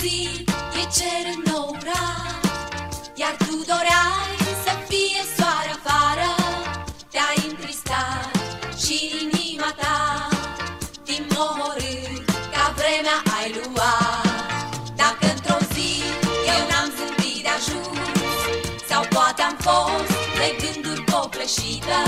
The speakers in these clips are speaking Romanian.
zi e cer nou Iar tu doreai să fie soare afară. Te-ai întristat și inima ta Timp mohorât ca vremea ai luat. Dacă într-o zi eu n-am zâmbit de ajuns Sau poate am fost de gânduri copleșită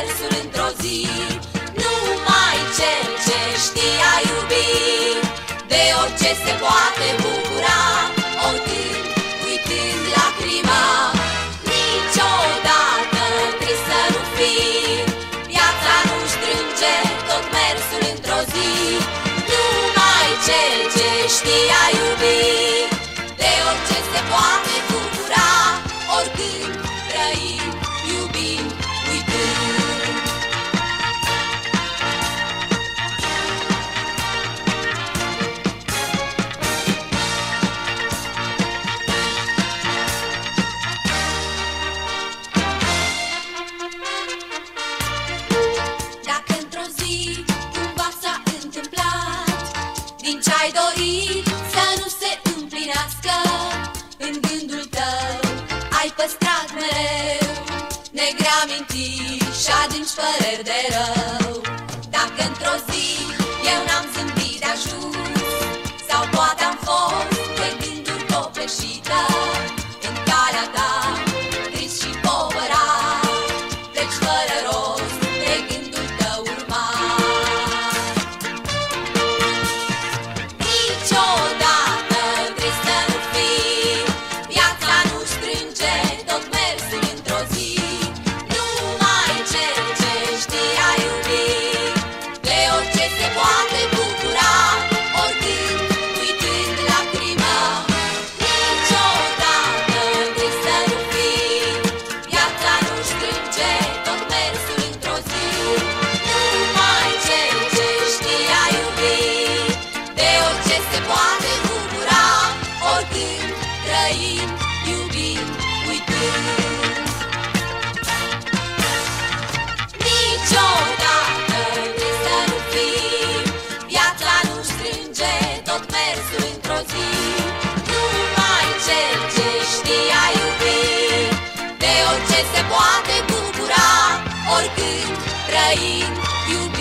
versul într-o zi. Numai cel ce știa iubi De orice se poate amintiri și adânci păreri de rău. Dacă într-o zi eu n-am zâmbit de ajuns Sau poate am fost pe gânduri copleșit se poate bucura Oricând trăim, iubim.